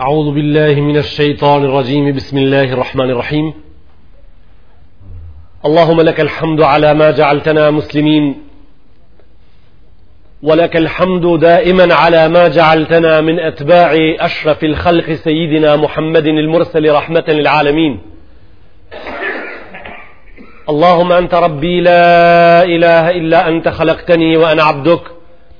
أعوذ بالله من الشيطان الرجيم بسم الله الرحمن الرحيم اللهم لك الحمد على ما جعلتنا مسلمين ولك الحمد دائما على ما جعلتنا من أتباع أشرف الخلق سيدنا محمد المرسل رحمة للعالمين اللهم أنت ربي لا إله إلا أنت خلقتني وأنا عبدك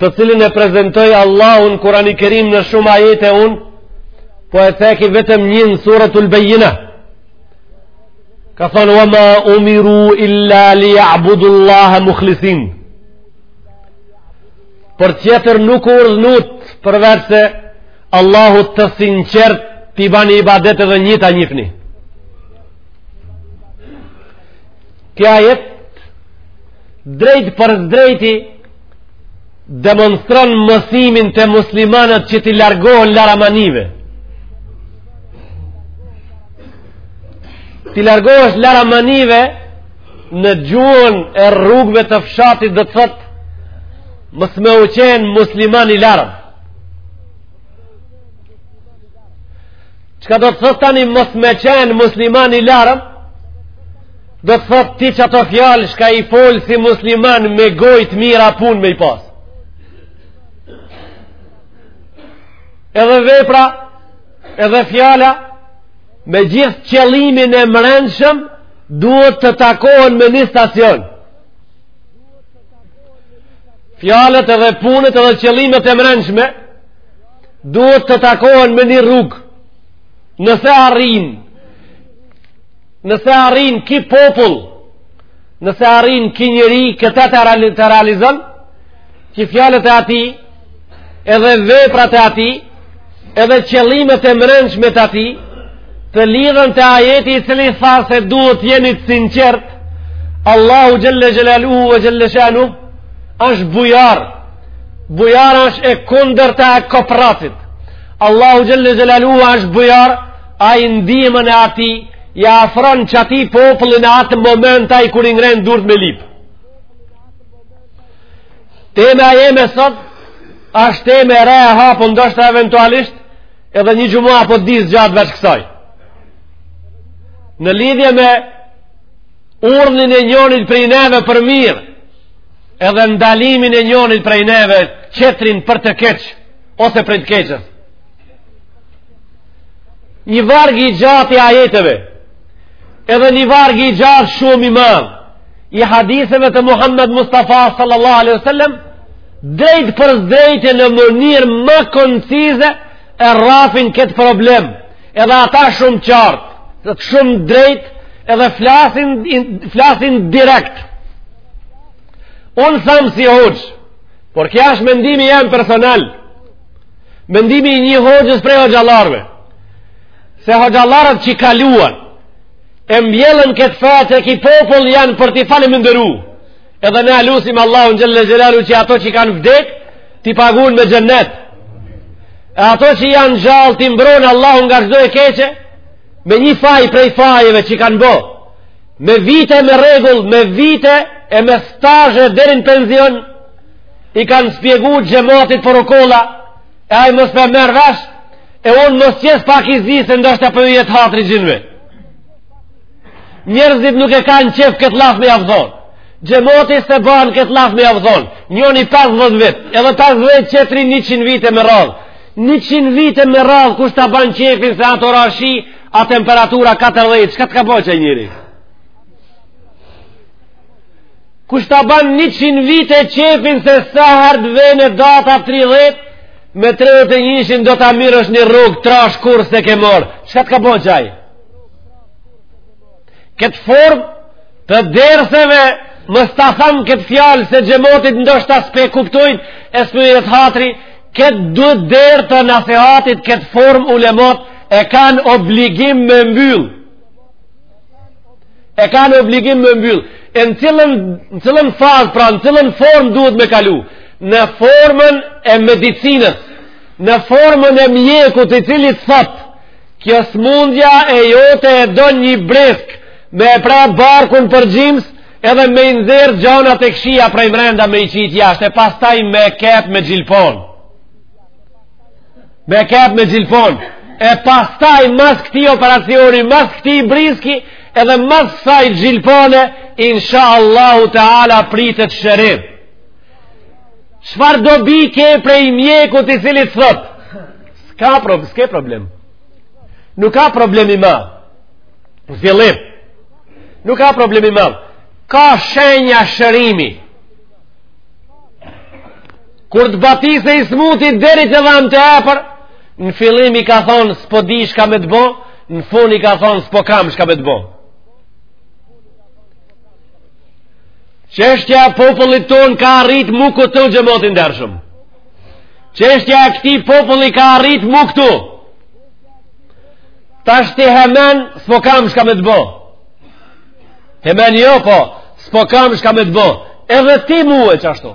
të cilin e prezentoi Allahu n'Kurani kerim në shumë ajete unë, po e ceki vetëm një në suretul Bejjina. Ka thonë, wa ma umiru illa li ja'budullaha mukhlisin. Për tjetër nuk u urdhnut përveç se Allahut të sinqert t'i bani ibadet edhe një ta njifni. Ky ajet drejtpërsdrejti demonstron mësimin te muslimanët që t'i largohen laramanive. T'i largohesh laramanive në gjuhën e rrugëve të fshatit do të thot mos me u qenë musliman i larm. Çka do të thot tani mos me qenë musliman i larm? Do të thot ti që ato fjalë shka i fol si musliman me gojë t'mira punë me i pas. Edhe vepra, edhe fjala, me gjithë qëllimin e mrenshëm, duhet të takohen në një stacion. Fjalët edhe punët edhe qëllimet e mrenshme, duhet të takohen në një rrugë. Nëse arrin, Nëse arrin ky popull, nëse arrin ky njeri, këta të reali, të realizon, që fjalët e atij, edhe veprat e atij, edhe qëllimet e mrendshme të atij, të lidhen te ajeti i cili tha se duhet të jeni të sinqert, Allahu xhelle xhelaluhu e xhelle shanuhu, është bujar, bujar është e kundërta e kopracit, Allahu xhelle xhelaluhu është bujar, Ai ndihmën e atij, ja afron atij populli në atë moment ai kur i ngrenë durët me lipë. Tema e jeme sot, ashtë temë e re e hapur, ndoshta eventualisht, edhe një xhuma po do të zgjatë veç kësaj. Në lidhje me urdhnin e njonit prej neve për mirë, edhe ndalimin e njonit prej neve tjetrin për të keqë, ose prej të keqes. Një varg i gjatë i ajeteve, edhe një varg i gjatë shumë i madh, i haditheve të Muhammed Mustafa sallallahu alaihi wasallam drejtpërsdrejti në mënyrë ma koncize e rrafin këtë problem edhe ata shumë qartë dhe të shumë drejt edhe flasin, flasin direkt unë tham si hoxhë por ky është mendimi jem personal Mendimi i një hoxhës prej hoxhallarve, se hoxhallarët që kaluan, e mbjellën këtë fe te ky popull janë për t'i faleminderu, edhe ne e lusim Allahun xhele xhelaluhu që ato që kanë vdek, t'i pagun me xhenet, e ato që janë gjallë t'i mbron Allahu nga çdo e keqe, me një faj prej fajeve që kanë bo, me vite me rregull, me vite e me stazh deri në penzion, i kanë shpjegu xhematit por okolla, e ai mos po e merr vesh, e unë mos jes pak i zi, se ndoshta po u jet hatri gjinve. Njerëzit nuk e kanë qef këtë llaf me jav thonë. Xhemati s'e ban këtë llaf me jav thonë. Njoni 50 vit, edhe 50 qetri 100 vite me radhë. 100 vite me radhë, kush ta ban qefin se a të ra shi, a temperatura 40, çka të ka bo qaj njeri? Kush ta ban 100 vite qefin se sa herë vjen data 30, me 31-shin do ta mirrsh një rrogë trash kurrë s'e ke marrë. Çka të ka bo qaj? Këtë formë të derseve mos ta thamë këtë fjalë se xhematit ndoshta s'pe kuptojnë e s'pi jet hatri, këtë du derë të nasehatit këtë formë ulemot e kanë obligim me mbyllë. e kanë obligim me mbyllë, e në cilën, në cilën fazë, pra në cilën formë duhet me kalu, në formën e medicinës, në formën e mjekut i cili të thot, kjo smundja e jote e do një brisk, me e pre barkun për gjims, edhe me i nxjerrë gjonat e këqija prej mrenda me i qitë jashtë, e pastaj me kep me gjilponë. me kep me gjilpon e pastaj mas këti operacioni mas këti briski edhe mas ksaj gjilpone insha Allahu teala pritet shërim çfarë dobi ke prej mjeku i cili të thot s'ka problem, s'ke problem nuk ka problem i madh në fillim nuk ka problem i madh ka shenja shërimi Kur të batiset i smuti deri te dhamt e epër, në fillim i ka thonë s'po di shka me të bo, në fund i ka thonë s'po kam shka me të bo. Çështja e popullit ton ka arrit mu këtu xhemat i ndershëm. Çështja e këti populli ka arrit mu këtu. Tashti hemen s'po kam shka me të bo. Hemen jo po, s'po kam shka me të bo. Edhe ti mue qashtu.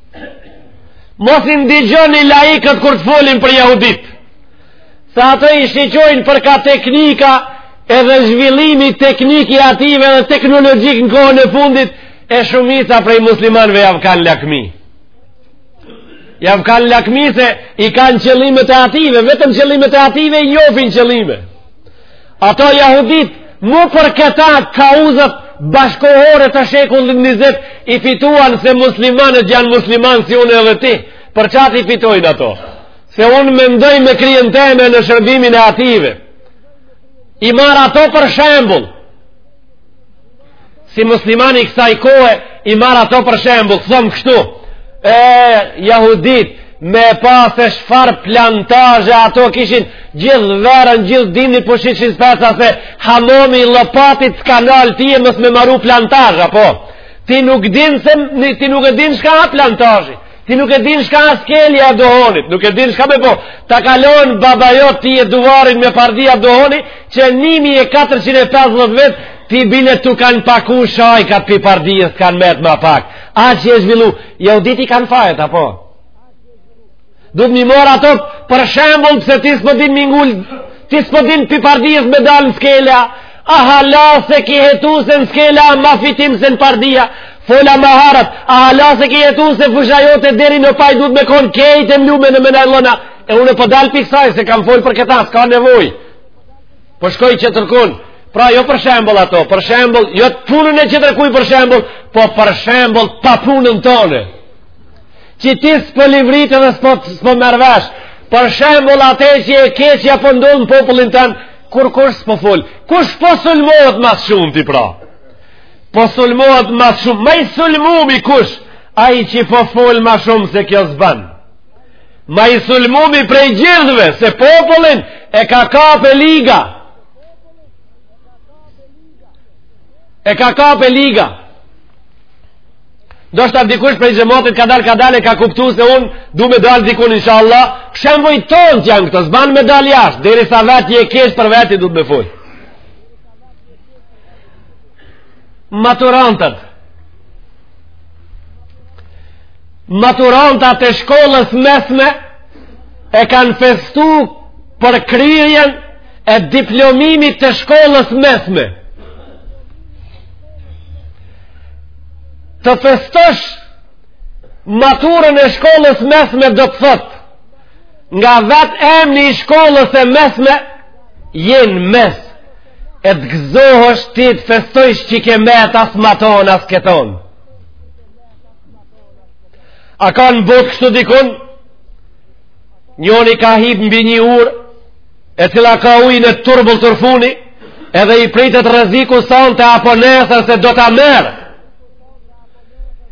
Mos i ndigjoni laikët kur të folin për jahudit. Se ato i shiqojnë për ka teknika edhe zhvillimi teknik i atyve edhe teknologjik në kohën e fundit e shumica prej muslimanve jav kanë lakmi. Jav kanë lakmi se i kanë qëllimet e atyve, vetëm qëllimet e atyve i njofin qëllime. Ato jahudit, mu për këta kauzat bashkëkohore të shekullit njëzet, i fituan se muslimanët janë muslimanë si unë edhe ti, për çat i fitojnë ato? Se unë mendoj me kryen teme në shërbimin e atyve. I marr ato për shembul, si muslimani i kësaj kohe i marr ato për shembul thom kështu e jahudit me pas çfar plantazhe ato kishin gjithë verën gjithë dimnit po shitshin speca se hamomi i lopatit s'ka nal ti e mos me maru plantazha po ti nuk din se ti nuk e din shka a plantazhi Ti nuk e din shka a skelja e dohonit, nuk e din shka me bo. Ta kalon baba jot ti e duvarin me pardia dohoni, që 1450 vjet ti bile tu kanë paku shaj ka pi pardies kanë met ma pak. Aq je zhvillu, jahudit i kanë fajet, apo? Duhet mi marr ato për shembull pse ti s'po din me ngul, ti s'po din pi pardies me dalë në skelja, A hala se ki hetu se në skela ma fitim se në pardia, fola ma harat, a hala se ki hetu se fusha jote deri në paj duhet me konë krejt e mlume në menaj lona, e unë po dal pi ksaj se kam folë për këta, s'ka nevoj, po shkoj tjetërkun, pra jo për shembull ato, për shembull, jo të punën e tjetërkuj për shembull, po për shembull pa punën tone, që ti s'po livrit edhe s'po merr vesh, për shembull atë që e keqja po ndon popullin tan, Kurkush s'po fol, kush po sulmohet ma së shumti pra? Po sulmohet ma së shumë, ma i sulmumi kush, ai që po fol ma shumë se kjo s'ban. Ma i sulmumi prej gjithve, se popullin e ka kap e liga. E ka kap e liga. Ndoshta dikush prej xhematit ka dalë, ka dalë e ka kuptu se unë du me dalë dikun, inshallah, shembuj thonë që janë këto, s'ban me dalë jashtë, derisa vetë je keq për veti duhet me fol. Maturantët Maturantët e shkollës mesme e kanë festu për kryerjen e diplomimit të shkollës së mesme. Të festosh maturën e shkollës së mesme do të thotë nga vet emni i shkollës së mesme je në mes e të gëzohesh ti të festosh që ke met as matan as këtan a ka në botë kështu dikund Njeri ka hip mbi një urë, e cila ka ujin e turbullt përfuni, edhe i pritet rreziku sonte apo nesër se do ta merr.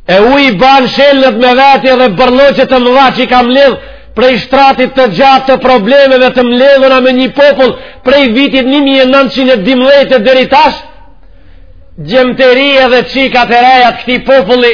E uji ban shelnat me veti edhe bërlloqe të mëdha që i ka mledhë, prej shtratit të gjatë të problemeve të mledhuna me një popull prej vitit 1912 dhe deri tash gjymtyri edhe qikat e rejat këtij populli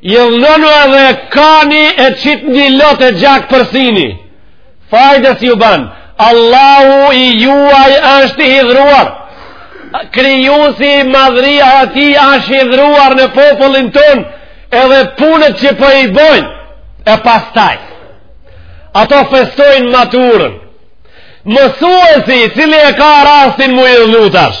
Hidhnonu edhe kani e qitni lot e gjak për syni. Fajde s'ju ban. Allahu i juaj është i hidhëruar. Krijuesi, madhëria e tij është i hidhëruar në popullin tonë edhe punët që po i bojnë e pastaj. Ato festojnë maturën. Mësuesi, i cili e ka rastin m'u hidhnu tash.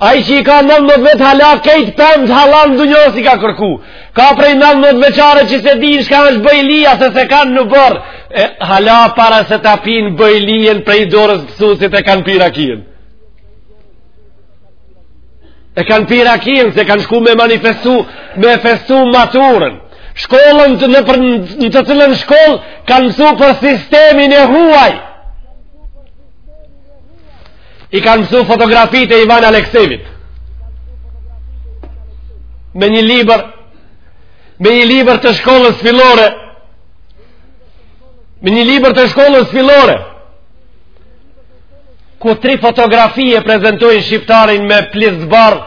Ai që i ka 19 vjet hala, krejt pemët hala n'dunja s'i ka kërku. Ka prej 19 vjeçarve që s'e dinë shka është bojlija, se s'e kanë në oborr. E, hala para se ta pinë bojlijen prej dorës s'msusit e kanë pi rakien. E kanë pi rakien, se kanë shku me manifestu, me festu maturën. Shkollën të në, në të cillën shkollë, kanë mësu për sistemin e huaj. I kanë mësu fotografitë e Ivan Aleksejevit. Me një libër, me një libër të shkollës fillore, me një libër të shkollës fillore, ku tri fotografi e prezentojnë shqiptarin me plis t'bardh,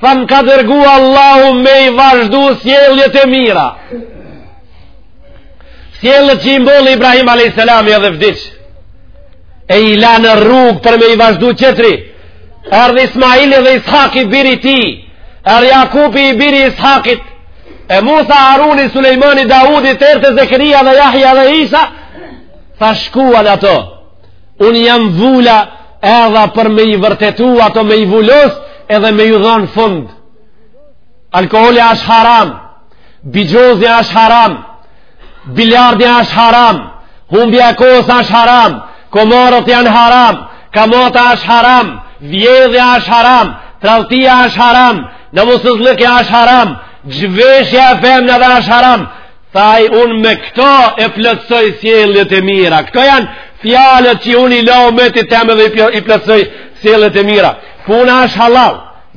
Tha më ka dërgu Allahu me i vazhdu sjelljet e mira. Sjelljet që i mbolli Ibrahim a.s. edhe vdiq. E i la në rrugë për me i vazhdu tjetri. Erdh Ismaili dhe Ishaki i biri i tij. Erdh Jakubi i biri i Ishakit. E Musa, Haruni, Sulejmani, Daudi, Terte, Zekeria dhe Jahja dhe Isa. Tha shkuan ato. Unë jam vula, erdha për me i vërtetu ato me i vulos edhe me ju dhanë fund. Alkoholi është haram, bixhozi është haram, biljardi është haram, humbja e kohës është haram, komaret janë haram, kamata është haram, vjedhja është haram, trathtia është haram, namusëzllëkja është haram, zhveshja e femnave është haram, Thaj, unë me këto e plotsoj sjellet e mira. Këto janë fjalët që unë i la ymetit tem dhe i plotsoj sjellet e mira. Puna është halal,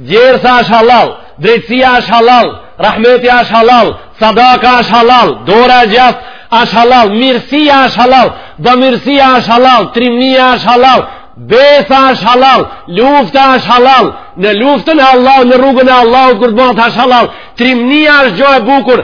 gjersa është halal, drejtsia është halal, rahmeti është halal, sadaka është halal, dora e gjatë është halal, mirësia është halal, bamirësia është halal, trimnia është halal, besa është halal, lufta është halal, në luftën e Allahut, në rrugën e Allahut, kur të bëndë është halal, trimnia është gjo e bukur,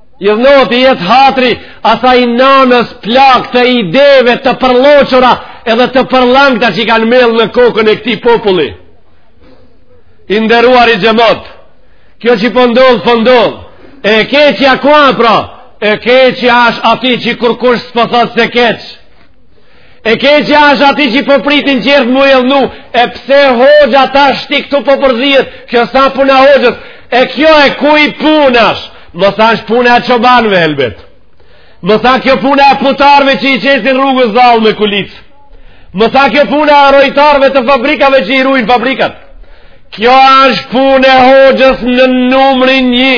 Idhnohet, i jet hatri asaj nanës plakë të ideve të përlloçura edhe të përllangta që i kanë mellë në kokën e këtij populli. I nderuari xhemat, kjo qi po ndodh, po ndodh, po e keqja ku a pra, e keqja është aty që kurkush s'po thot se keq, E keqja është aty qi po pritin gjithë m'u idhnu, e pse hoxha tashti këtu po përzihet, kjo s'a puna e hoxhës, e kjo e kuj punë asht, mos është puna e çobanve, elbet. Mos a kjo puna e putarve që i qesin rrugës zall me kulicë. Mos a kjo puna e rojtarve të fabrikave që i rujn fabrikat. Kjo është puna e hoxhës në numrin një.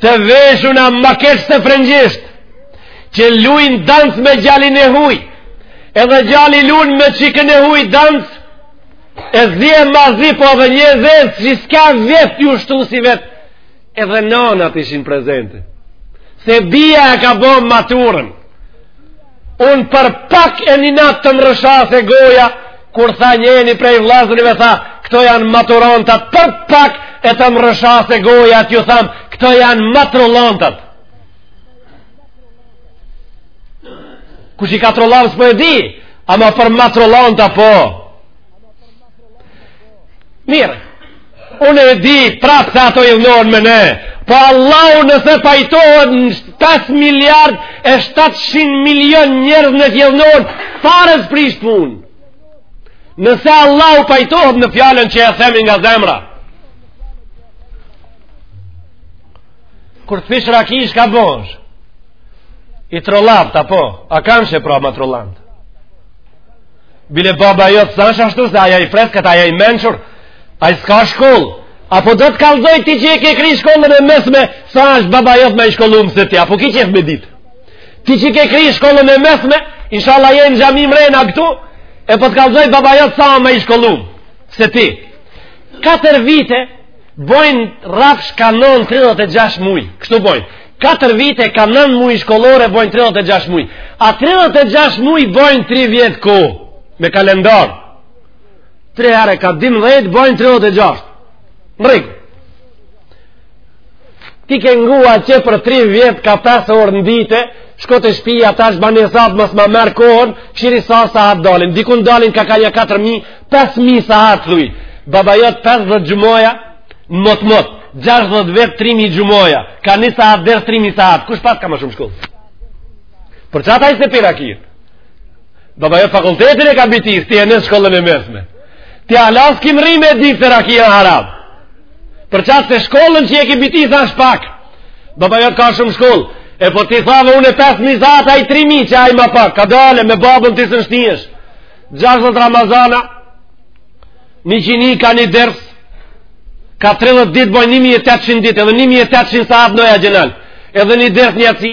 Të veshuna ma keq se frëngjisht, që lujn dans me gjalin e huj, edhe gjali lun me çikën e huj dans, e zi e ma zi po edhe një e zezë, që s'ka vjet ju shtu sivjet, edhe nanat ishin prezente. Se bija e ka bo maturën, unë për pak e një natë të më rrëshqasë goja, Kur tha njeni prej vllaznive tha, këto janë maturontat për pak e të më rrëshqasë goja të ju tham, këto janë matrullontat. Kush i ka trullavë s'po e di, ama për matrullontat po. Mirë, Unë e di prapë se ato idhnohen me ne, po Allahu nëse pajtohet në 5 miliard e 700 milion njerëz në idhnohen, fare s'prish punë. Nëse Allahu pajtohet në fjalën që e themi nga zemra, kur të pish raki shka bohesh, i trullavt, apo, a kam qe pra matrullant. Bile baba jot s'asht ashtu, se ai a i freskët, ai a i mençur, Ai s'ka shkollë? A po do të kallzoj ti që e ke kri shkollën e mesme, sa është baba jot ma i shkollum se ti, a po ki qef me ditë? Ti që ke kri shkollën e mesme, inshallah je në xhami mrena këtu, e po të kallzoj baba jot sa ma i shkollum se ti. Katër vite, bojnë rrafsh ka 9, 36 muj, kështu bojnë. 4 vite ka 9 muaj shkollore bojn 36 muaj. A 36 muaj bojn 3 vjet ku me kalendar. 3 herë ka 12 bën 36. N'rregull. Ti ke ngua që për 3 vjet ka 5 orë në ditë, shko te shpija tash bëne hesap, mos ma merr kohën, kqyri sa sahat dalin. Dikun dalin ka ka një 4000, 5000 sahat thuj. Baba jot 50 xhumaja në mot mot. 60 vjet 3000 xhumaja. Ka një sahat ders 3000 sahat. Kush paska më shumë shkollë? Për qata ai s'e pi ra Baba jot fakultetin e ka biti, ti je në shkollën e mesme. Ti hala s'ke mrri me dit se rakia haram. Për qatë se shkollën që e ki biti, asht pak. Baba jot ka shumë shkollë. E po ti thave unë 5 mijë sahat, ai 3 mijë, qe ai ma pak. Kadale me babën ti s'shtyhesh. 60 Ramazana, në iqindi ka një ders, ka 30 ditë bojnë 1800 ditë, edhe 1800 sahat në e gjenalë. Edhe një ders në jaci,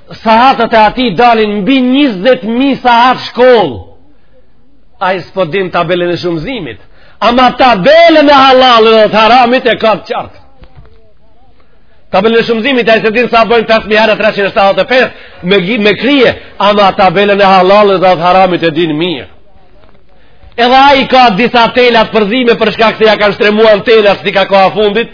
Sahatët e atij dalin mbi 20.000 sahat shkollë. Ai s'po din tabelën e shumëzimit. Ama tabelën e hallallit dhe të haramit e ka të qartë. Tabelën e shumëzimit ai s'e din sa bojnë 5.000 herë 375 me, me krije. Ama tabelën e hallallit dhe të haramit e din mirë. Edhe ai ka disa telat përzime për shkak se ja kanë shtremuan telat si ka koha fundit,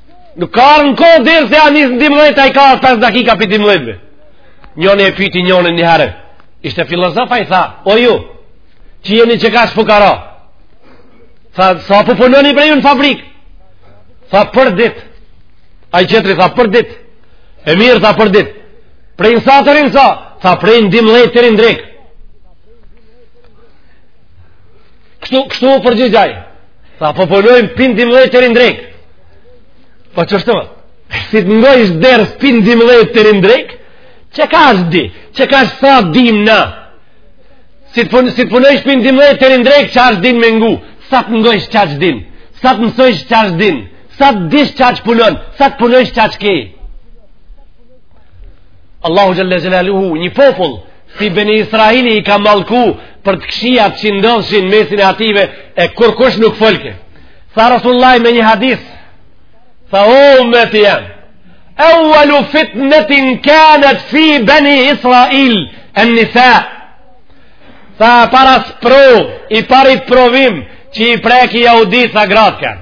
Nuk ka ardh në kohë, dersi ja nis në dymbëdhjetë, ai ka 5 dakika pi dymbëdhjetëve. Njoni e pyti njonin një herë. Ishte filozof ai, tha, o ju, që jeni qekaq fukara. Tha, sa po punoni bre ju në fabrikë? Tha, për dit. Ai qetri tha, për dit. E mirë tha, për dit. Prej në sa teri në sa? Tha, prej në dymbëdhjetë teri në drekë. Kështu, kështu u përgjigj ai. Sa po punojmë pin dy mëdhej të rindrejk. Po që është të më? Si të mëdhej është dërës pin dy mëdhej të rindrejk, që ka është di? Që ka është sa dim në? Si të, pun, si të punojmë pin dy mëdhej të rindrejk, që është din me ngu? Sa të mëdhej është që është din? Sa të mësoj është që është din? Sa të dish që është punon? Sa të punojmë që është kej? Allahu Xhel-le Xhelaluhu, një popull, si beni Israili i ka mallku për të këqijat që ndodhshin mesin e atyve, e kurkush nuk folke. Tha Resulullahi me një hadith, tha ymeti jem, evvelu fitnetin kanet fi beni Israil, en-nisa, tha para sprovë, i parit provim, që i preki jahudit, tha gratë kanë.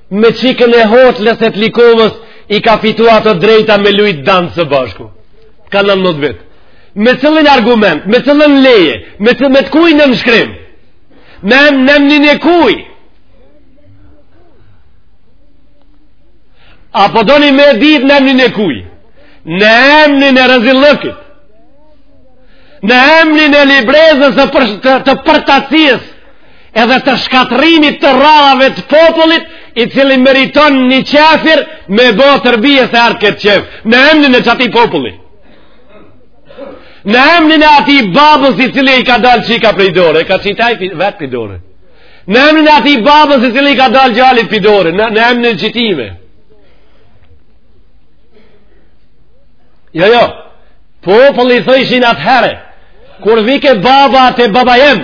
Me çikën e hotlës e të likovës i ka fitua të drejta me lujt dans së bashku. Ka në në të vetë. Me cëllin argument, me cëllin leje, me cëllin me të kuj nënshkrim. Në emnin e kuj. A po doni me e ditë në emnin e kuj. Në emnin e rezillëkit. Në emnin e librezës të përtacijës. edhe të shkatrrimit të radhëve të popullit, i cili meriton një qafir me bo terbije se ardh ket qejf, në emnin e qatij populli. Në emnin e ati babës i cili i ka dalë çika prej dore, ka që i taj vetë prej dore. Në emnin e atij babës i cili i ka dalë djali prej dore, në, në emnin e gjitime. Jo, jo, populli thojshin atëherë, kur vike baba te baba jemë,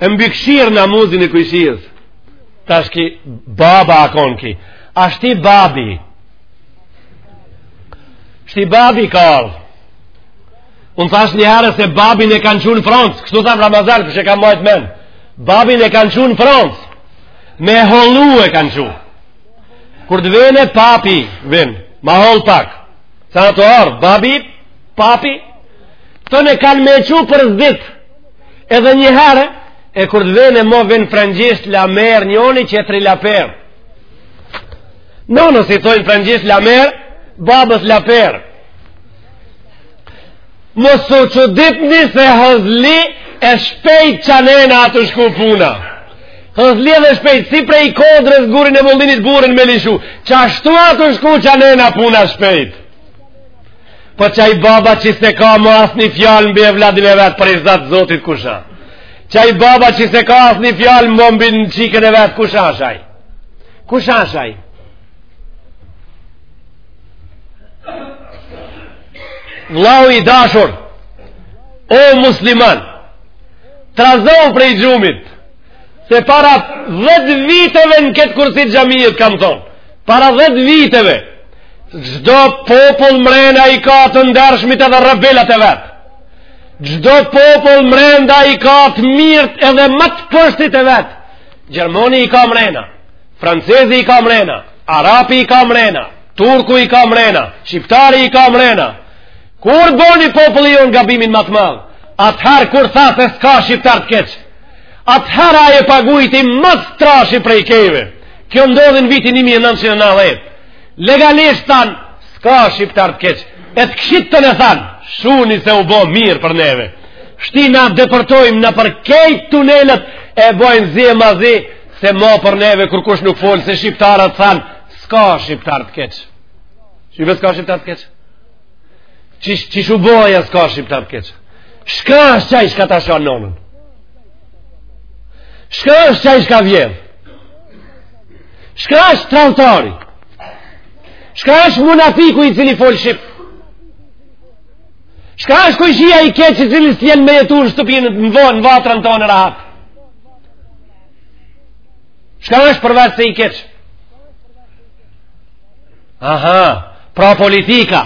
e mbi kqyr namuzin e kojshisë tash ky baba a kon ky a shti babi shti babi ka ardhë unë thash një herë se babin e kanë çu n' Francë kështu thamë Ramazan për she e kam majt men babin e kanë çu n' Francë me hollu e kanë çu kur të vene papi vjen ma holl pak san a tu ardh babi papi Këta kanë me çu për s'dyti, edhe një herë, e kur të vene mo vene frëngjisht la merë njoni qetri la perë. Nonës i thojnë frëngjisht la merë, babës la perë. Mos u çuditni se hëzli e shpejt qanena a tu shku puna. Hëzli edhe shpejt, si prej kodrës gurin e mundinit burin me lëshu, qashtu a tu shku qanena puna shpejt. Po qaj baba që s'e ka ma asnji fjalë mbi evladin e vet për rizat zotit kush a. Qaj baba që s'e ka asnji fjalë ma mbi n' çikën e vet kush ash aj. Kush ash aj. Vllau i dashur, o musliman, trazou prej gjumit, se para 10 viteve në këtë kursi t' xhamisë kam thonë. Para dhet viteve, çdo popull mrena i ka të ndershmit edhe rebelat e vet. Çdo popull mrena i ka të mirët edhe ma të pështit e vet. Gjermoni i ka mrena, Francezi i ka mrena, Arapi i ka mrena, Turku i ka mrena, Shqiptari i ka mrena. Kur boni populli jonë gabimin ma të madh, atëherë kur tha se s'ka Shqiptar të keq, Atëherë ai e pagujti ma s'trashi prej krejve. Kjo ndodhi n' vitin 1990. Legalisht thanë, s'ka shqiptar të keq. E të kshijt tonë e thanë, shuni se u bo mirë për neve. Shti na depërtojmë nëpër krejt tunelet e bojmë zi e ma zi se ma për neve kërkush nuk fol se shqiptarët thanë, s'ka shqiptar të keq. Shqipe s'ka shqiptar të keqë? Qish, qish u boka ja s'ka shqiptar të keq? Shka është qaj shka ta shan nonën? Shka është qaj shka vjedh? Shka është tradhtari? Shka është munafiku i cili fol shqip? Shka është kojshia i keq i cili s'len me jetu në shtëpinë tonë, në vatrën tonë rahat? Shka është përveç se i keq? Aha, pra politika,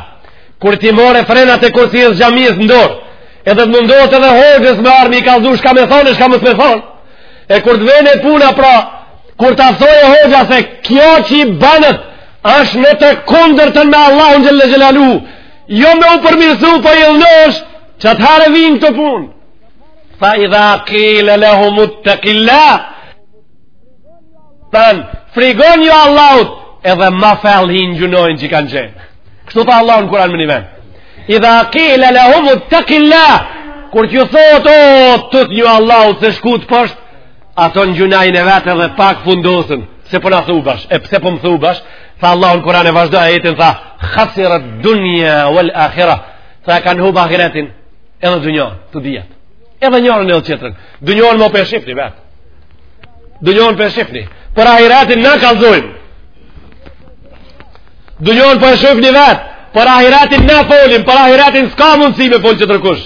kur t'i morre frenat e kursisë xhamisë në dorë, edhe të mundohet edhe hoxhës me ardh me i kallzu shka me thonë, shka mos me thonë, e kur të vene puna pra, kur ta thoje hoxha se kjo që i banet, është në të kundërt me Allahun xhel-le xhelaluhu, jo me u përmirësu por po idhnosh, qat'herë vinë kto punë. Tha idha kile lehumut-tekillah, Thon, frikonju Allahut, edhe ma fell hin n'gjunahin që kanë qenë. Kështu tha Allahu në Kuran më një ven. Idha kile lehumut-tekillah, kur që thot, o, tutnju Allahut se shkut poshtë, ato në gjunahin e vet edhe pak fundosen, se pse na po thu bash, e pse po më thu bash, tha Allahu në Kuran e vazhdon ajetin, tha, khasirat dunja wal akhira, tha kanë hub akhiretin, edhe dunjon, të dyjat. Edhe njërën edhe qetrën, dunjonë po e shifni vetë. Dunjon po e shifni. Por ahiretin na kallzojmë. Dunjon po e shifni vetë. Për ahiretin na folim. Për ahiretin s'ka mundësi me folë qetërkush.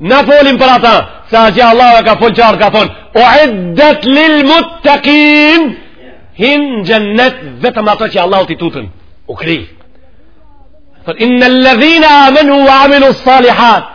Na folim për ata. Se a që Allahu ka folë qartë ka thonë. Uiddet lil muttekin. Hin n'xhennet vetëm ato që Allahut i tuten. U kry. Për innel-ledhine amenu wa amilu salihat.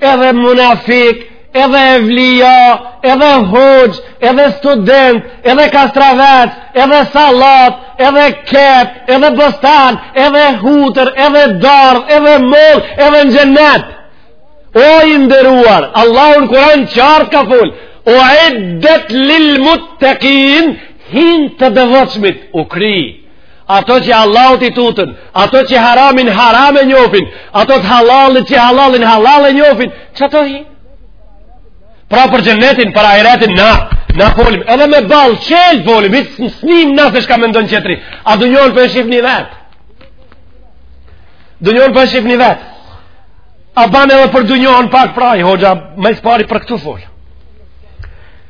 Edhe munafik, edhe evlija, edhe hoxhë, edhe student, edhe kastravec, edhe sallatë, edhe qepë, edhe bostan, edhe hudër, edhe dardhë, edhe mollë, edhe në xhennet. O i nderuar, Allahu në Kuran qartë ka fol, uiddet lil muttekin, hin të devotshmit, u kry. ato që Allahut i tuten, ato që haramin haram e njofin, ato të hallallit që hallallin hallall e njofin, qato hin. Pra për xhennetin, për ahiretin, na, na folim, edhe me ballë çelë folim, i s'nim na se shka mendon qetri, a dunjonë po e shifni vetë? Dunjonë po e shifni vetë? A ban edhe për dunjonë pak pra, hoxha, më së pari për këtu fol.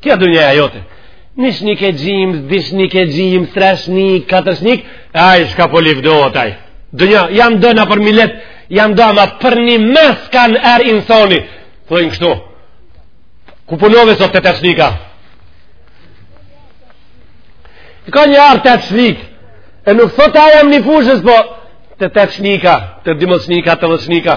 Kjo dynja e jote. Ni shnik e gjymsë, dy shnik e gjymsë, tre shnik, katër shnik, ai çka po livdohet ai. Dynja, jam dë në për milet, jam dë në për një mes kanë erë insoni. Thojnë kështu. Ku punove sot? Te tetë shnika. Ka një arë tetë shnik. E nuk thot a jam një fushës, po te tetë shnika, të dimës shnika, të vës shnika.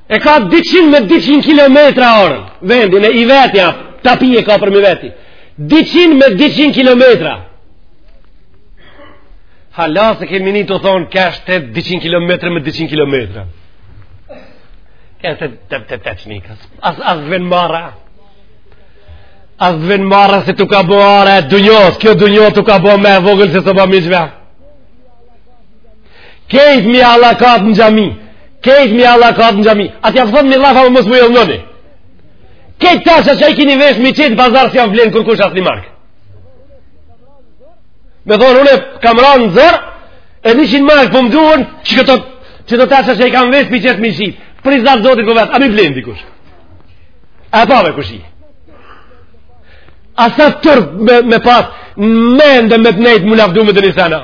E ka 200 me 200 km arën, vendin e i vetja, tapi e ka përmi veti. 200 me 200 km. Hala s'e kemi ni të thonë kush të 200 km me 200 km. Kesh të të të të të një kësë. As, as ven mara. As ven mara s'të ka bo ara. Dunjos, kjo dunjos të ka bo me vogël se së ba miqve. Kejt mi alakat në xhami. Kejt mi alakat në xhami. A t'ja pëthën me llafa më mësë më jëllënoni. Kejt ta që që i kini vesh me i qitë n'pazar s'ja u blen kërkush as një markë. Me thonë, une kam ra në zor, e njëqind markë po më duhen, që këto që të ta që që i kam vesh mi qetë mi qitë. Për rizat Zotit për po vetë, a m'i blen dikush. A pa me kushi. A sa tërë me, me pasë, në mendë me të nejtë me u lavdu me të një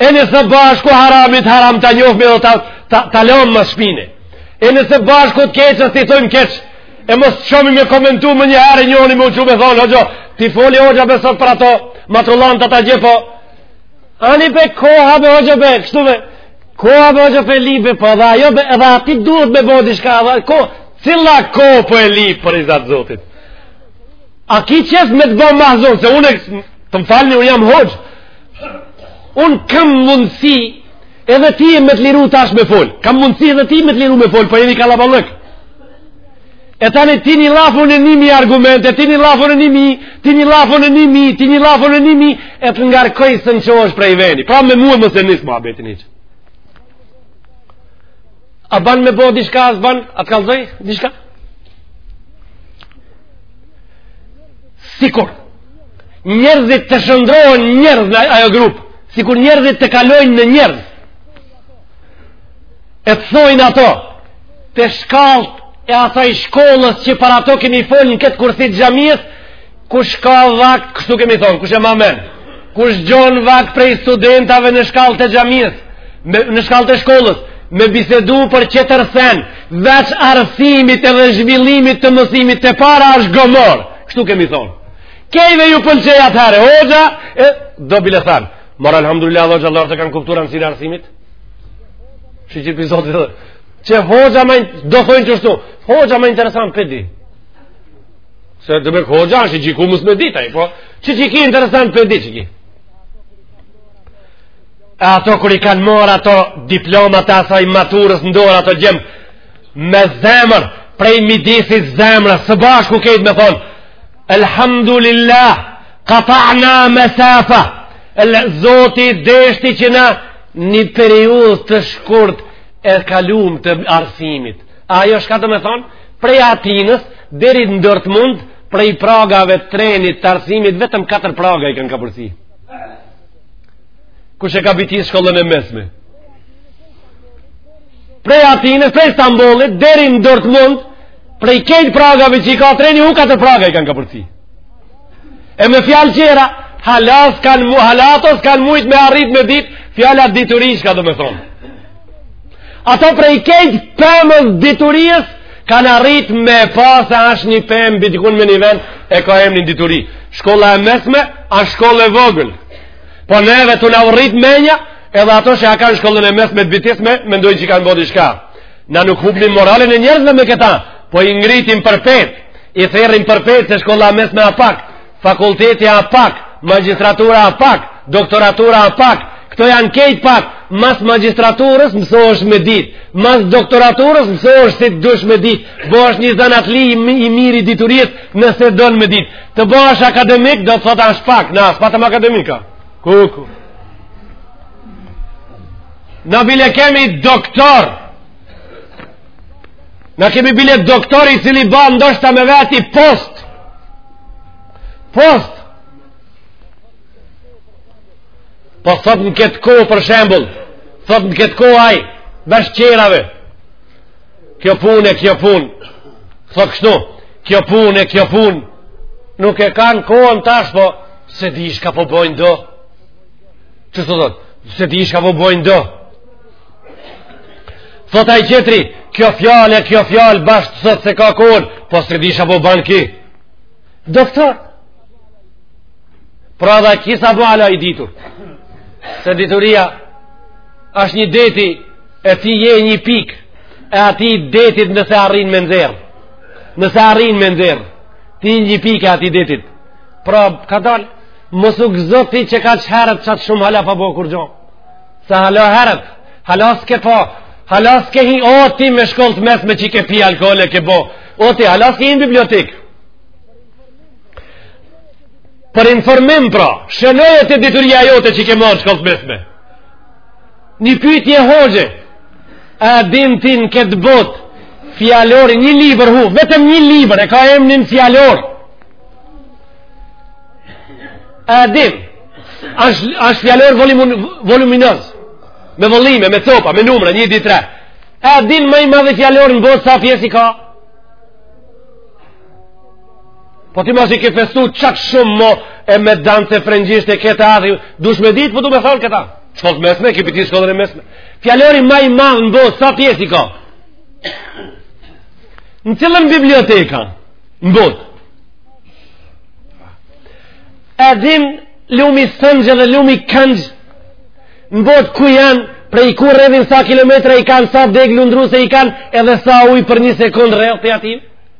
E nëse bashku haramit haram ta njohë me dhe ta, ta, ta leon më shpine. E nëse bashku të keqes t'i thojmë keqë. E mos qëmi me komentu më një herë njoni më që me thonë, hoxhë, ti fol hoxhë me sot për ato, ma të lanë të ta gjepo. Ani pe koha me hoqo me, kështu me, koha me hoqo me libe, po edhe ajo me, edhe aty duhet me bo diçka, dhe ko, cila ko po e lyp për rizat Zotit. A ki qësë me të bo ma zonë, se unë, të më falni, unë jam hoxhë, Unë kam mundësi edhe ti me të liru tash me fol. Kam mundësi edhe ti me të liru me fol, po jeni kalabalëk. E tani ti një llaf, unë ni mijë argumente, ti një llaf, unë ni mijë, ti një llaf, unë ni mijë, ti një llaf, unë ni mijë, e të ngarkoj se n'çohesh prej veni. Pra me mua mos e nis muhabetin hiç. A ban me bo diçka, a s'ban, a të kallzoj diçka? Sikur. njerëzit të shndërrohen njerëz në ajo grup sikur njerëzit të kalojnë në njerëz e të thojnë ato te shkallët e asaj shkollës që para ato kemi fol në këtë kursi t'xhamisë kush ka vakt kështu kemi thonë kush e ma men kush gjon vakt prej studentave në shkallë të xhamisë, në shkallë të shkollës me bisedu për qetër sen veç arsimit edhe zhvillimit të mësimit te para është gomar Kështu kemi thonë. Kejtve ju pëlqej atëherë, hoxha, e do bile thanë: More, alhamdulillah, dhe gjallar të kanë kuptu rëndësinë e arsimit. Shë që episodit dhe. Që hoxha ma, do thonë që shtu, hoxha ma interesant pe di. Se dhe me hoxha është i gjiku mësë me ditaj, po, qiky interesant pe di qiky. E ato kur i kanë marr ato diplomat e asaj maturës n'dorë ato djem, me zemër prej midisit zemrës së bashku kejt me thonë Elhamdulillah kata'na mesafa e Zoti deshti që na një periudhë të shkurt e kalum të arsimit ajo shka do me thonë prej Athinës deri në Dortmund prej pragave të trenit të arsimit vetëm 4 praga i kanë kapërci kush e ka bitis shkollën e mesme prej Athinës, prej Stambollit, deri në Dortmund, prej kejtë pragave që i ka treni, veç katër praga i kanë kapërci. E me fjalë qera, hala s'kanë mu, hala ato s'kanë mujtë me arrit me ditë, fjala dituri shka do me thonë. Ato prej kejtë pemës dituriës, kanë arrit me pa se është një pemë, mbi dikun me një vend, e ka emnin dituri. Shkolla e mesme asht shkollë e vogëlë. Po neve tu na u rrit menja, edhe ato që e kanë shkollën e mesme të bitisme, mendojnë që kanë bo diçka. Na nuk hupim moralin e njerëzve me këtë, po i ngritim përpjet, i thirrim përpjet se shkolla mesme â pak, fakulteti â pak, magjistratura â pak, doktoratura â pak, këto janë kejt pak, mas magjistraturës mësohesh me dit, mas doktoraturës mësohesh si të dush me dit, bohesh një zanatli i, i mirë i diturisë nëse don me dit. Të bahesh akademik do të thotë asht pak, na as patëm akademika. Kuku. Na bile kemi doktor. Na kemi bile doktor i cili ban ndoshta me veti post. Post. Po thot në këtë kohë për shembull, thot në këtë kohë ai, veç tjerave. kjo punë e kjo punë, thot kështu, kjo punë e kjo punë, nuk e kanë kohën tash, po s'e di shka po bojnë do, ato thot, s'e di shka po bojnë do, thot ai qetri, kjo fjalë e kjo fjalë, bash sot s'e ka kohën, po s'e di shka po ban ky, doktor, pra dhe ky s'â bo hala i ditur, se dituria, është një deti e ti je një pikë e atij detit nëse arrin me nxjerr nëse arrin me nxjerr ti një pikë e atij detit pra kadal mos u gëzo ti që ka që herët që atë shumë hala pa bo kurgjo se hala herët hala s'ke pa hala s'ke hi o ti me shkollë të mesme që ke pi alkohol e ke bo o ti hala s'ke hi në bibliotekë për informim pra shënojët e diturja jote që ke marrë shkollë të mesme Një pytje hoxhë, a din ti në këtë botë, fjalori, një libër hu, vetëm një libër, e ka emnin fjalor. A din, është fjalor voluminoz, me vëllime, me copa, me numra, një, dy, tre. A din më i madhi fjalor në botë, sa pjesë i ka? Po ti mos i ke festu çak shumë mo e me dance frëngjisht e këta aty. Dush me ditë po du me thonë këta. Shkollë mesme, ke pi ti shkollën e mesme. Fjalori më i madh në botë sa pjesë i ka? Në cilën bibliotekë a? Në botë. A din lumi sëngje dhe lumi këngj në botë ku janë prej ku rrjedhin sa kilometra i kanë sa degë lundruese i kanë edhe sa ujë për një sekondë rrjedh të jatim?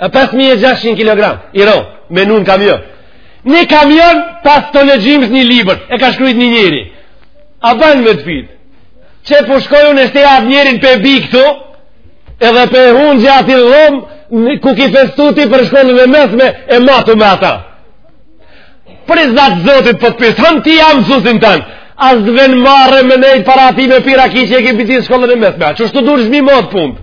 e 5600 kg i ron me nxon kamion një kamion pothuj në gjysmës një libër e ka shkrujt një njeri a ban me të pyt që po shkoj unë e shti atë njerin po e bi këtu edhe po e ul n'qat dhomë ku ke festu ti për shkollën e mesme e matu me ata për i zatë zotit për po të pyt hën ti jam si sin tanë as të vjen marre me nejtë para atij me pi raki që e ke pi ti shkollën e mesme a që shtu dur shmi mod punë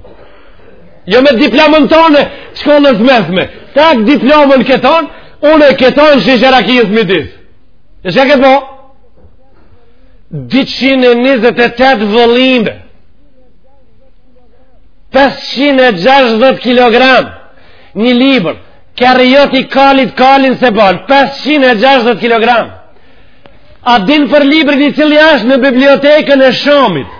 Jo me diplomën tone, shkollës mesme. Tak diplomën ke ton, unë e ke ton shishe rakijes midis. E shë këtë po? 228 vëllime. 560 kg. Një libër. Kerri yt i kalit kali s'e ban. 560 kg. A din për librin i cili asht në bibliotekën e Shamit.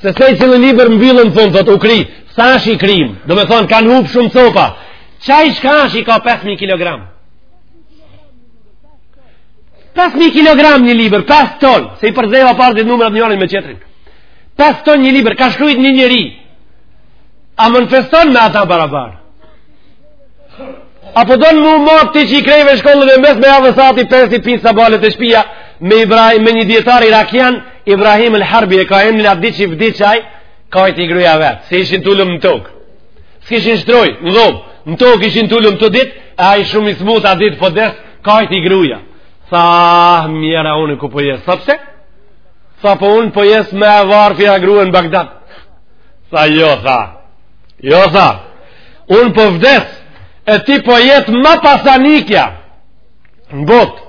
Se secili libër mbyllen fund, thotë u kri, sa është i krym, domethonë, kanë hup shumë copa, qai çka është i ka 5.000 kg? 5.000 kg një libër, 5 ton, se i përzeva partë dhe numërat njërin me qetrin, 5 ton një libër, ka shkrujt një njeri, a me festu me ata barabarë, A po don m'u matë ti që e kryve shkollën e mesme avë sati pesi pizza balet të shpia me, Ibrahim, me një dijetar irakian Ibrahim el Harbi e ka emën a e di që vdiq ai kajti gruja e vet se ishin t'ulun në tokë s'kishin shtrojë në dhomë në tokë ishin t'ulun të dytë e ai shumë i smutë e dit po des kajti gruja tha ah, mjera unë ku po jes tha pse? tha po unë po jes ma e varfra grue n'Bagdad tha jo tha Jo, tha, unë po vdes, e ti po jet ma pasanikja, në botë.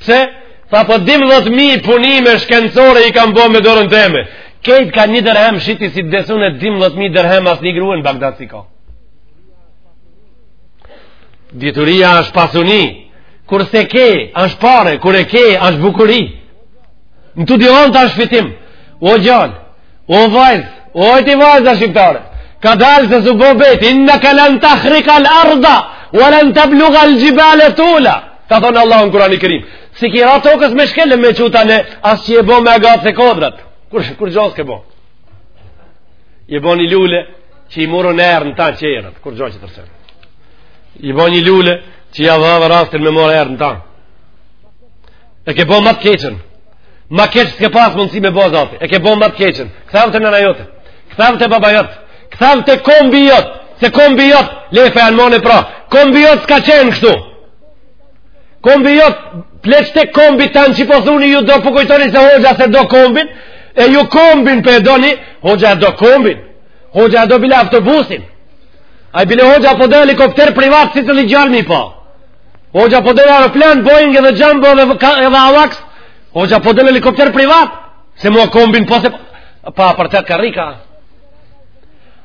Pse? Tha, po dymdhetë mijë punime shkencore i kam bo me dorën teme. Kejt ka një dërhem, shiti si des unë e dymdhetë mijë dërhem asnjë grue n'Bagdad s'i ka. Dituria është pasuni, kur s'e ke, është pare, kur e ke, është bukuri. Në të dy anët është fitim, o djalë, O vajzë, oj ti vajza shqiptare, kadalë se s'u bo bet, inneke len tahrikal erda, ue len teblugal xhibale tula, ka thonë Allahu në Kurani Kerim, s'i ki ra tokës me shkele me çu tanë as që je bo ma e gatë se kodrat, kur, kurgjo s'ke bo? Je bo një lule që i murrën erën ta qerët kurgjo s'që të rësërë? Je bo një lule që ia dhe rastin me murrë erën ta? E ke bo më të keqen. Më keq s'ke pas mundësi me bo zati. E ke bo më të keqen. Kthehu te nëna jote. Kthehu te baba jote. Kthehu te kombi jote. Se kombi jote, le fejan mone pra. Kombi jote s'ka qenë kështu. Kombi jote, pleqtë e kombit tanë që po thuni ju do po kujtoni po se hoxha s'e do kombin. E ju kombin po e doni, hoxha do kombin. Hoxha do bile autobusin. Ai bile hoxha po do helikopter privat si të ligjallë mi po. Hoxha po do aeroplan Boeing edhe Jumbo edhe edhe Awacs. Hoxha po do helikopter privat. Se mua kombin po se pa prej te karrika.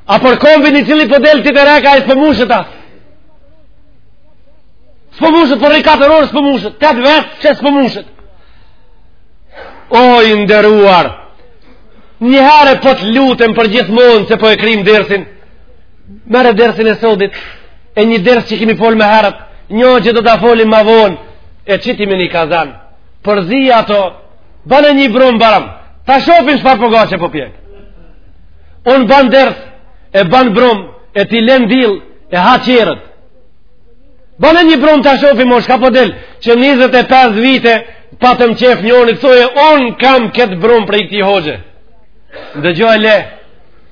A për kombin i cili po del ti te reka e s'po mushet a? S'po mushet, po rri 4 orë s'po mushet, 8 vetë që s'po mushet. O, i nderuar, njëherë po të lutem për gjithmonë se po e kryjmë dersin, Merre dersin e sodit, e një ders që kemi folë ma herët, një që do ta folim ma vonë, e qiti në një kazan, përzi ato, bane një brumë barem, ta shofin çfar pogaçe po pjek. Unë banë ders, e banë brumë, e ti len n'diell, e ha qerët. Bane një brumë ta shofin, o çka po del, qe 25 vite, patëm qejf njoni të thojë, unë kam këtë brumë prej këtij hoxhe. Ndëgjo e le,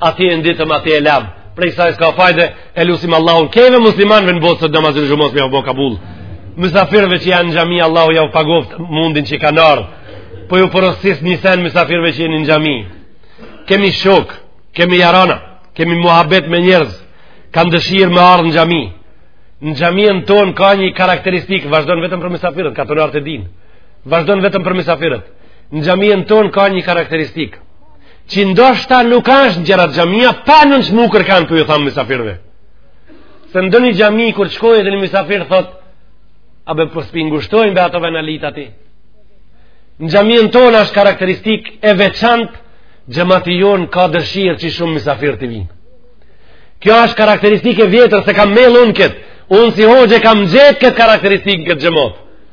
Aty e ndijtëm, aty e lamë. Prej saj s'ka fajde, e lusim Allahun. Kejve muslimanve në botë sot namazin e xhumas me jav bo kabul. Mësafirëve që janë në xhami, Allahu jau pagoft mundin qi kanë ardhë. Po ju porosis një sen mësafirëve që janë në xhami. Kemi shokë, kemi jarana, kemi muhabet me njerëz, kanë dëshirë me ardhë në xhami. Në xhaminë tonë ka një karakteristikë, vazhdojnë vetëm për mësafirët, këta tanët e dinë. Vazhdojnë vetëm për mësafirët. Në xhaminë tonë ka një karakteristikë. që ndoshta nuk ashtë në qerat xhamia, pa nënçmu kërkan po ju tham misafirve. Se ndonjë xhami, kur shkon ndonjë misafir, thotë, a be po s'p'i ngushtojnë be ato venalit aty. Në xhaminë tonë ashtë karakteristikë e veçantë, xhemati jonë ka dëshirë që shumë misafirë të vinë. Kjo ashtë karakteristikë e vjetër, s'e kam mjellë unë këtë, unë si hoxhë e kam gjetë këtë karakteristikë në këtë xhemat.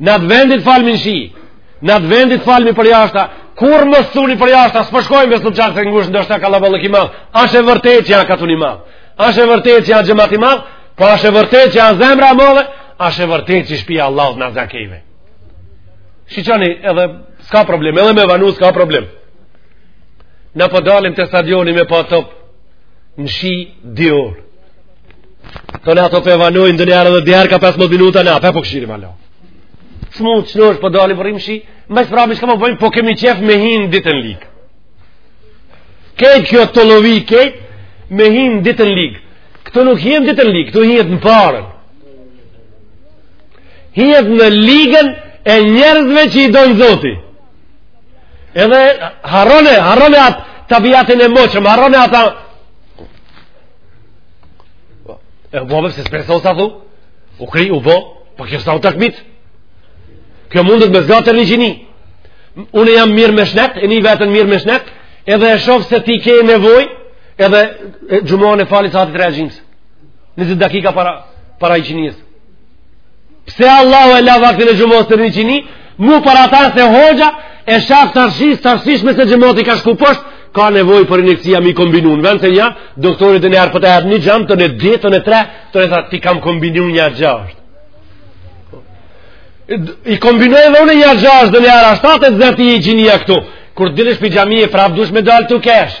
Na të vendit falmi në shi, na të vendit falmi përjashta, kurrë mos thuni përjashta, s'po shkojmë be se qaq ngushtë, ndoshta kallabllëk i madh, asht e vërtetë që ja katun i madh, asht e vërtetë që ja xhemat i madh, po asht e vërtetë që ja zemra e madhe, asht e vërtetë që shpia e Allahut na za kejve. Shiqoni, edhe s'ka problem, edhe me vanu s'ka problem. Na po dalim te stadioni me pa top, në shi dy orë. Tone ato po e vanojnë dë njarë dhe djarë ka 15 minuta në apë, po këshiri ma lo. Së mund të shnosh, po dalim po rrimë n'shi, me së prapë i shka me bo, po kemi qef me hi n'dytën ligë. Kejt kjo tollovi, kejt, me hi n'dytën ligë. Këtu nuk hin n'dytën ligë, këtu hin në t'parën. Hin në ligën e njerëzve që i don Zoti. Edhe harrone, harrone atë tabijatin e moçëm, harrone atë E u bo be, pse s'po e sos a thu? U kry, u bo, pa po kjo s'a utakmic. Kjo mundet me zgat deri n'iqini. Unë jam mirë me shnet, e nij veten mirë me shnet, edhe e shof se ti ke nevojë, edhe xhuman e fali saati tre e gjims. Nizet dakika para, para iqinijës. Pse Allahu e la vaktin e xhumas deri n'iqini, mu për ata se hoxha e sheh të arsyshme, të arsyshme se xhemati ka shku poshtë, ka nevojë për injekcija m'i kombinu në vend se nja, doktorit e njarë për të herë një gjamë, të në dhe, të në tre, të thotë, t'i kam kombinu nja gjashtë. I kombinoj edhe unë nja gjashtë dhe nja shtatë, tetë dhe ti i gjinia këtu, kur të dilish prej xhamie prapë dush me dalë të keshë.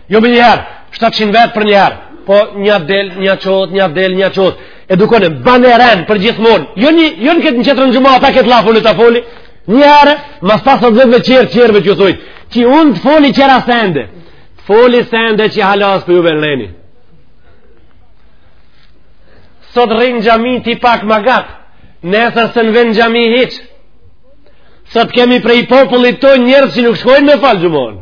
Jo menjëherë, 700 vetë përnjëherë, po një del, një çohet, një del, një çohet, edukonu, bane ren përgjithmonë, jo një, jo në këtë në qetrën xhuma, ata këtë llaf unë ta foli, njëherë, ma sta sot dhe dhe qërë, qërëve që thujt, që unë të foli qera sende, të foli sende që hala s'po ju ve në leni. Sot rri n'xhami ti pak ma gatë, nesër se në vend xhami hiç, sot kemi prej popullit njerëz që nuk shkojnë me falë xhumanë.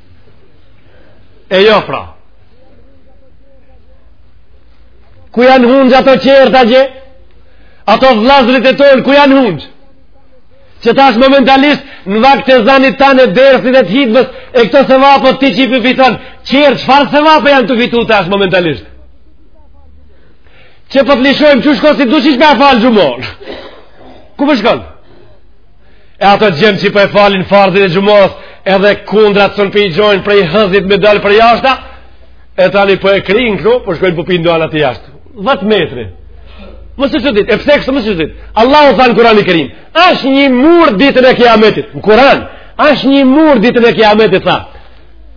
E jo pra. Ku janë hundë ato qertë a gje? Ato vllazrit e tonë, ku janë hundë? Që tash momentalisht në vakt ezanit tanë dersit e të hytbes, e këto sevape ti që i përfiton, qertë, çfarë sevape janë tu fitu tash momentalisht? Që po të lishojmë që shko si dush me a falë xhumonë? Ku për po shkonë? e ato gjemë qi po e falin farzin e xhumos edhe kundrat s'un po i gjojnë prej hëzit me dalë përjashta e tani për po e krinë këtu po shkojnë po pinë duan aty jashtë 10 metri mos u çudit e pse kështu mos u çudit Allahu tha në kurani kerim ashtë një mur ditën e kiametit në kuran ashtë një mur ditën e kiametit tha